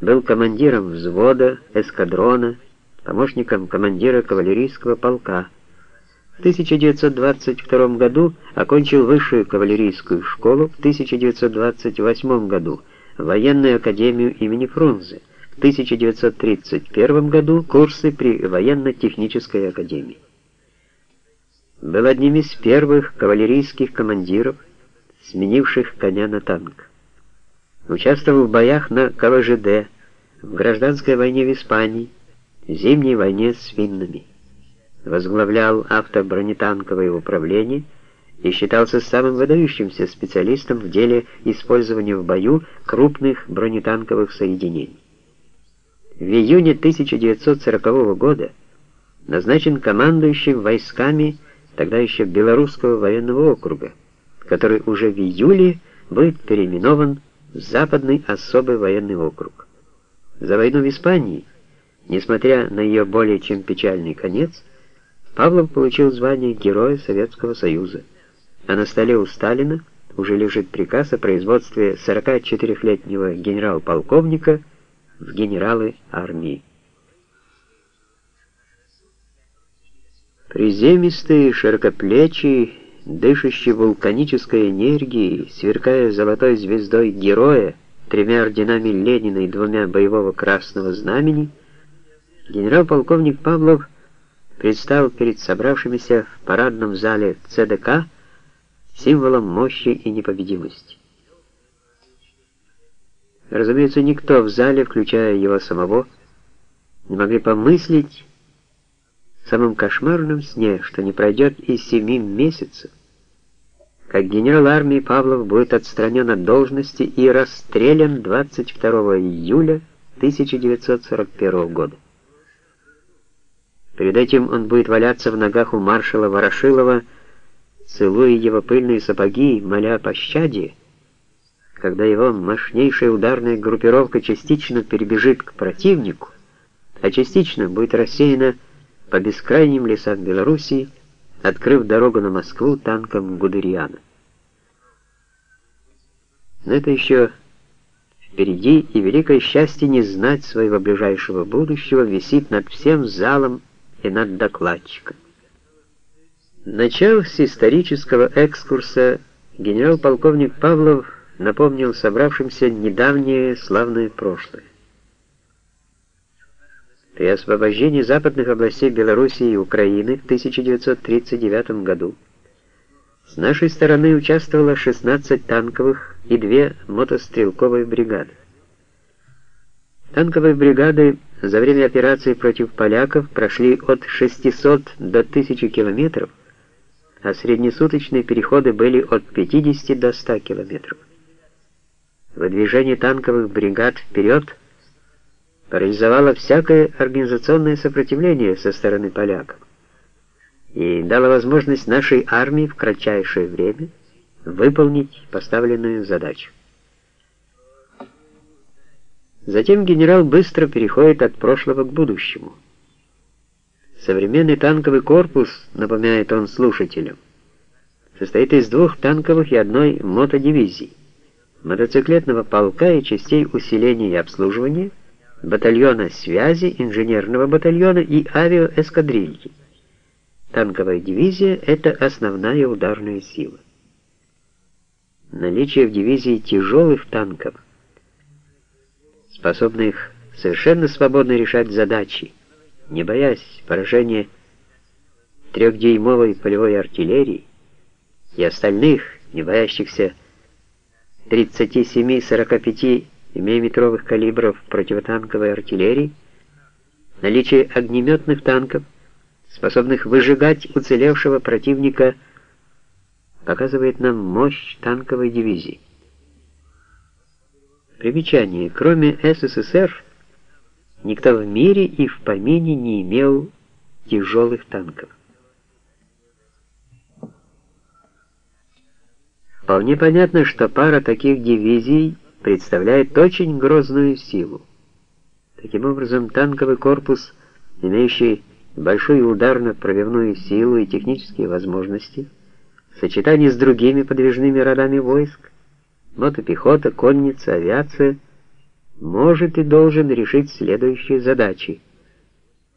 был командиром взвода, эскадрона, помощником командира кавалерийского полка. В 1922 году окончил высшую кавалерийскую школу, в 1928 году военную академию имени Фрунзе, в 1931 году курсы при военно-технической академии. Был одним из первых кавалерийских командиров, сменивших коня на танк. Участвовал в боях на КВЖД, в гражданской войне в Испании, в зимней войне с финнами. Возглавлял автобронетанковое управление и считался самым выдающимся специалистом в деле использования в бою крупных бронетанковых соединений. В июне 1940 года назначен командующим войсками тогда еще Белорусского военного округа, который уже в июле будет переименован Западный особый военный округ. За войну в Испании Несмотря на ее более чем печальный конец, Павлов получил звание Героя Советского Союза, а на столе у Сталина уже лежит приказ о производстве 44-летнего генерал-полковника в генералы армии. Приземистый, широкоплечий, дышащий вулканической энергией, сверкая золотой звездой героя, тремя орденами Ленина и двумя боевого красного знамени, генерал-полковник Павлов предстал перед собравшимися в парадном зале ЦДК символом мощи и непобедимости. Разумеется, никто в зале, включая его самого, не могли помыслить в самом кошмарном сне, что не пройдет и семи месяцев, как генерал армии Павлов будет отстранен от должности и расстрелян 22 июля 1941 года. Перед этим он будет валяться в ногах у маршала Ворошилова, целуя его пыльные сапоги, моля о пощаде, когда его мощнейшая ударная группировка частично перебежит к противнику, а частично будет рассеяна по бескрайним лесам Белоруссии, открыв дорогу на Москву танком Гудериана. Но это еще впереди, и великое счастье не знать своего ближайшего будущего висит над всем залом и над докладчиком. Начав с исторического экскурса, генерал-полковник Павлов напомнил собравшимся недавнее славное прошлое. При освобождении западных областей Белоруссии и Украины в 1939 году с нашей стороны участвовало 16 танковых и две мотострелковые бригады. Танковые бригады за время операции против поляков прошли от 600 до 1000 километров, а среднесуточные переходы были от 50 до 100 километров. Выдвижение танковых бригад вперед парализовало всякое организационное сопротивление со стороны поляков и дало возможность нашей армии в кратчайшее время выполнить поставленную задачу. Затем генерал быстро переходит от прошлого к будущему. Современный танковый корпус, напоминает он слушателям, состоит из двух танковых и одной мотодивизии, мотоциклетного полка и частей усиления и обслуживания, батальона связи, инженерного батальона и авиаэскадрильи. Танковая дивизия — это основная ударная сила. Наличие в дивизии тяжелых танков способных совершенно свободно решать задачи, не боясь поражения трехдюймовой полевой артиллерии и остальных, не боящихся 37-45 миллиметровых калибров противотанковой артиллерии, наличие огнеметных танков, способных выжигать уцелевшего противника, показывает нам мощь танковой дивизии. Примечание. Кроме СССР, никто в мире и в помине не имел тяжелых танков. Вполне понятно, что пара таких дивизий представляет очень грозную силу. Таким образом, танковый корпус, имеющий большую ударно-пробивную силу и технические возможности, в сочетании с другими подвижными родами войск, мотопехота, конница, авиация может и должен решить следующие задачи.